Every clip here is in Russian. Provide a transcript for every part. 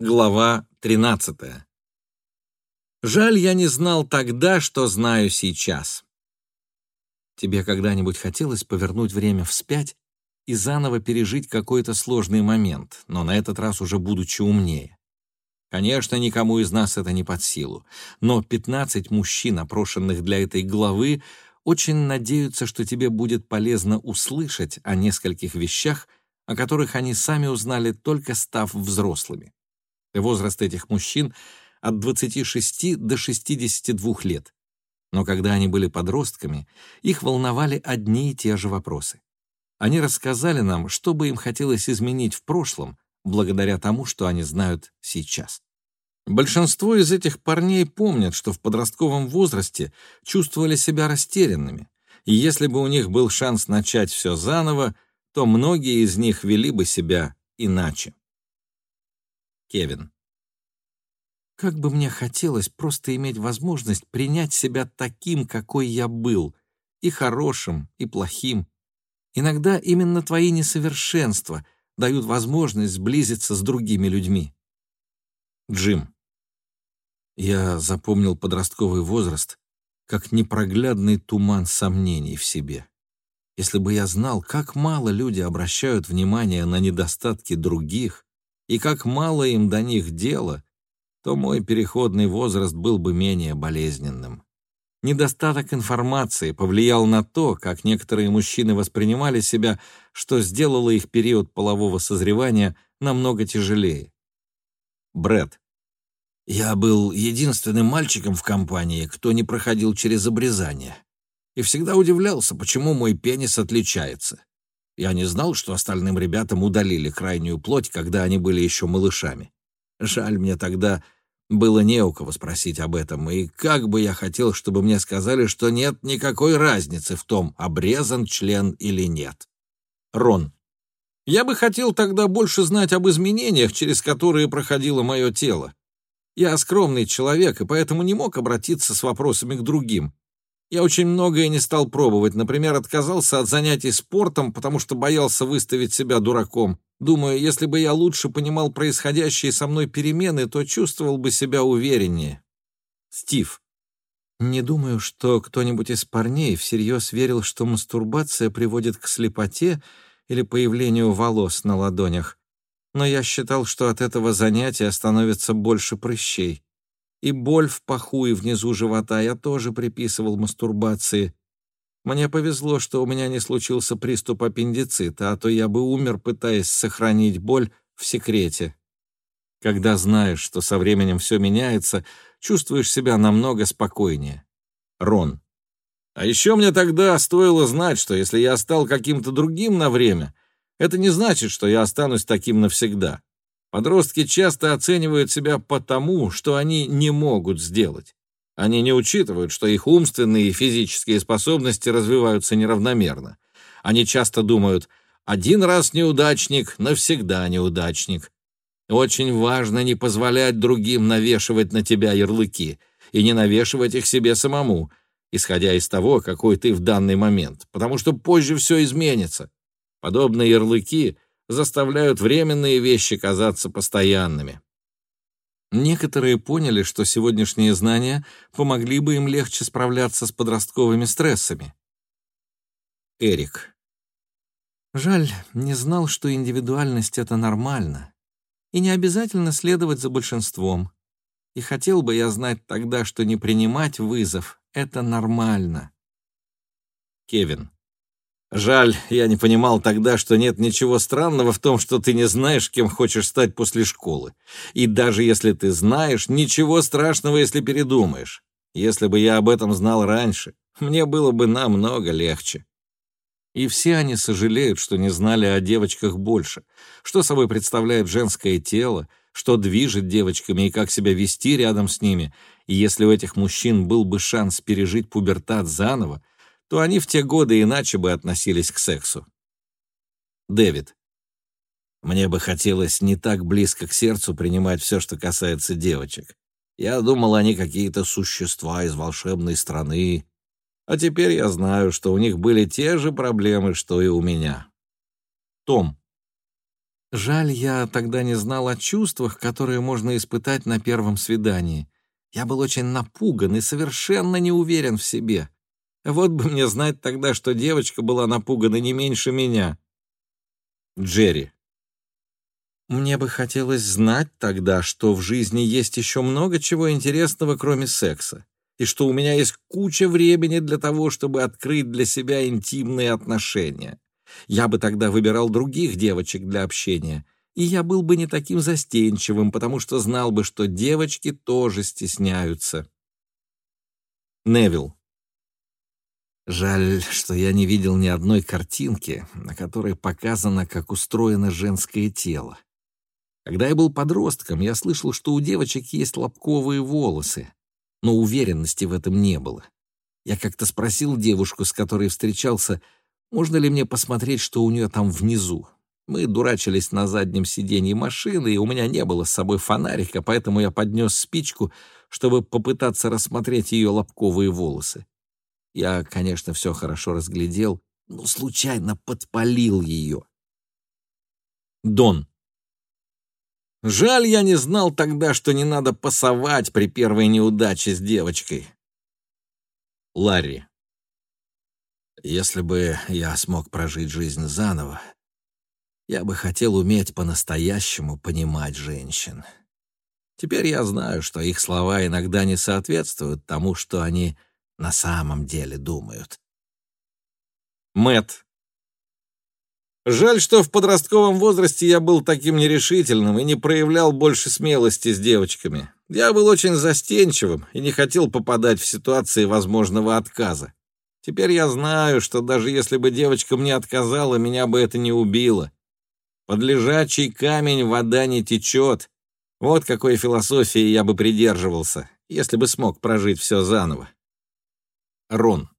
Глава 13. Жаль, я не знал тогда, что знаю сейчас. Тебе когда-нибудь хотелось повернуть время вспять и заново пережить какой-то сложный момент, но на этот раз уже будучи умнее? Конечно, никому из нас это не под силу, но 15 мужчин, опрошенных для этой главы, очень надеются, что тебе будет полезно услышать о нескольких вещах, о которых они сами узнали только став взрослыми. Возраст этих мужчин от 26 до 62 лет. Но когда они были подростками, их волновали одни и те же вопросы. Они рассказали нам, что бы им хотелось изменить в прошлом, благодаря тому, что они знают сейчас. Большинство из этих парней помнят, что в подростковом возрасте чувствовали себя растерянными, и если бы у них был шанс начать все заново, то многие из них вели бы себя иначе. Кевин. Как бы мне хотелось просто иметь возможность принять себя таким, какой я был, и хорошим, и плохим. Иногда именно твои несовершенства дают возможность сблизиться с другими людьми. Джим. Я запомнил подростковый возраст как непроглядный туман сомнений в себе. Если бы я знал, как мало люди обращают внимание на недостатки других, и как мало им до них дела, то мой переходный возраст был бы менее болезненным. Недостаток информации повлиял на то, как некоторые мужчины воспринимали себя, что сделало их период полового созревания намного тяжелее. Бред. Я был единственным мальчиком в компании, кто не проходил через обрезание. И всегда удивлялся, почему мой пенис отличается. Я не знал, что остальным ребятам удалили крайнюю плоть, когда они были еще малышами. Жаль, мне тогда было не у кого спросить об этом, и как бы я хотел, чтобы мне сказали, что нет никакой разницы в том, обрезан член или нет. Рон. Я бы хотел тогда больше знать об изменениях, через которые проходило мое тело. Я скромный человек, и поэтому не мог обратиться с вопросами к другим. Я очень многое не стал пробовать. Например, отказался от занятий спортом, потому что боялся выставить себя дураком. Думаю, если бы я лучше понимал происходящие со мной перемены, то чувствовал бы себя увереннее. Стив. Не думаю, что кто-нибудь из парней всерьез верил, что мастурбация приводит к слепоте или появлению волос на ладонях. Но я считал, что от этого занятия становится больше прыщей. И боль в паху и внизу живота я тоже приписывал мастурбации. Мне повезло, что у меня не случился приступ аппендицита, а то я бы умер, пытаясь сохранить боль в секрете. Когда знаешь, что со временем все меняется, чувствуешь себя намного спокойнее. Рон. А еще мне тогда стоило знать, что если я стал каким-то другим на время, это не значит, что я останусь таким навсегда. Подростки часто оценивают себя по тому, что они не могут сделать. Они не учитывают, что их умственные и физические способности развиваются неравномерно. Они часто думают «один раз неудачник, навсегда неудачник». Очень важно не позволять другим навешивать на тебя ярлыки и не навешивать их себе самому, исходя из того, какой ты в данный момент, потому что позже все изменится. Подобные ярлыки заставляют временные вещи казаться постоянными. Некоторые поняли, что сегодняшние знания помогли бы им легче справляться с подростковыми стрессами. Эрик. Жаль, не знал, что индивидуальность — это нормально. И не обязательно следовать за большинством. И хотел бы я знать тогда, что не принимать вызов — это нормально. Кевин. Жаль, я не понимал тогда, что нет ничего странного в том, что ты не знаешь, кем хочешь стать после школы. И даже если ты знаешь, ничего страшного, если передумаешь. Если бы я об этом знал раньше, мне было бы намного легче. И все они сожалеют, что не знали о девочках больше, что собой представляет женское тело, что движет девочками и как себя вести рядом с ними. И если у этих мужчин был бы шанс пережить пубертат заново, то они в те годы иначе бы относились к сексу. Дэвид. Мне бы хотелось не так близко к сердцу принимать все, что касается девочек. Я думал, они какие-то существа из волшебной страны. А теперь я знаю, что у них были те же проблемы, что и у меня. Том. Жаль, я тогда не знал о чувствах, которые можно испытать на первом свидании. Я был очень напуган и совершенно не уверен в себе. Вот бы мне знать тогда, что девочка была напугана не меньше меня. Джерри. Мне бы хотелось знать тогда, что в жизни есть еще много чего интересного, кроме секса, и что у меня есть куча времени для того, чтобы открыть для себя интимные отношения. Я бы тогда выбирал других девочек для общения, и я был бы не таким застенчивым, потому что знал бы, что девочки тоже стесняются. Невил. Жаль, что я не видел ни одной картинки, на которой показано, как устроено женское тело. Когда я был подростком, я слышал, что у девочек есть лобковые волосы, но уверенности в этом не было. Я как-то спросил девушку, с которой встречался, можно ли мне посмотреть, что у нее там внизу. Мы дурачились на заднем сиденье машины, и у меня не было с собой фонарика, поэтому я поднес спичку, чтобы попытаться рассмотреть ее лобковые волосы. Я, конечно, все хорошо разглядел, но случайно подпалил ее. Дон. Жаль, я не знал тогда, что не надо пасовать при первой неудаче с девочкой. Ларри. Если бы я смог прожить жизнь заново, я бы хотел уметь по-настоящему понимать женщин. Теперь я знаю, что их слова иногда не соответствуют тому, что они на самом деле думают. Мэт. Жаль, что в подростковом возрасте я был таким нерешительным и не проявлял больше смелости с девочками. Я был очень застенчивым и не хотел попадать в ситуации возможного отказа. Теперь я знаю, что даже если бы девочка мне отказала, меня бы это не убило. Под лежачий камень вода не течет. Вот какой философии я бы придерживался, если бы смог прожить все заново. Рон.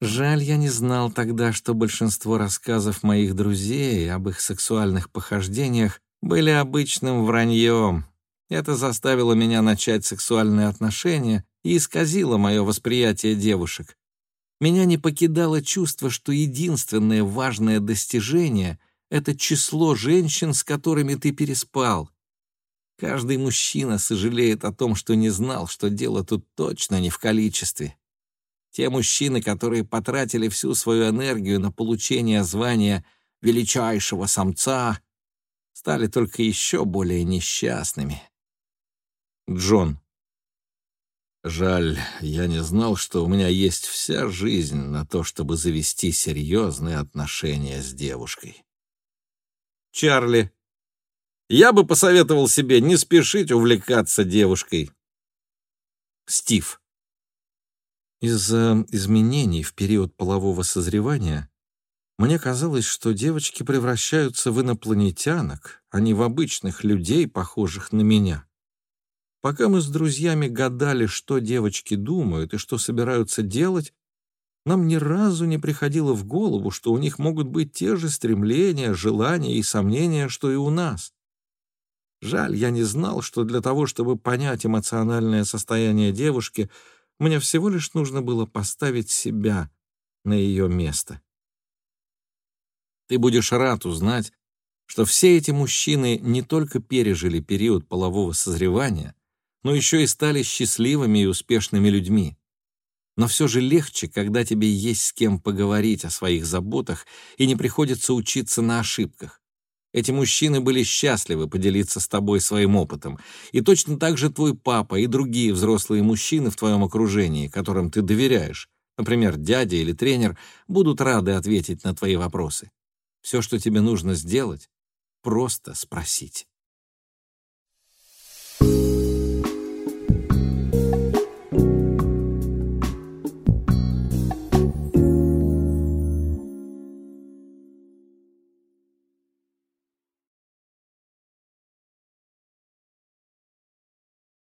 Жаль, я не знал тогда, что большинство рассказов моих друзей об их сексуальных похождениях были обычным враньем. Это заставило меня начать сексуальные отношения и исказило мое восприятие девушек. Меня не покидало чувство, что единственное важное достижение — это число женщин, с которыми ты переспал. Каждый мужчина сожалеет о том, что не знал, что дело тут точно не в количестве. Те мужчины, которые потратили всю свою энергию на получение звания величайшего самца, стали только еще более несчастными. Джон. Жаль, я не знал, что у меня есть вся жизнь на то, чтобы завести серьезные отношения с девушкой. Чарли. Я бы посоветовал себе не спешить увлекаться девушкой. Стив. Из-за изменений в период полового созревания мне казалось, что девочки превращаются в инопланетянок, а не в обычных людей, похожих на меня. Пока мы с друзьями гадали, что девочки думают и что собираются делать, нам ни разу не приходило в голову, что у них могут быть те же стремления, желания и сомнения, что и у нас. Жаль, я не знал, что для того, чтобы понять эмоциональное состояние девушки — мне всего лишь нужно было поставить себя на ее место. Ты будешь рад узнать, что все эти мужчины не только пережили период полового созревания, но еще и стали счастливыми и успешными людьми. Но все же легче, когда тебе есть с кем поговорить о своих заботах и не приходится учиться на ошибках. Эти мужчины были счастливы поделиться с тобой своим опытом. И точно так же твой папа и другие взрослые мужчины в твоем окружении, которым ты доверяешь, например, дядя или тренер, будут рады ответить на твои вопросы. Все, что тебе нужно сделать, просто спросить.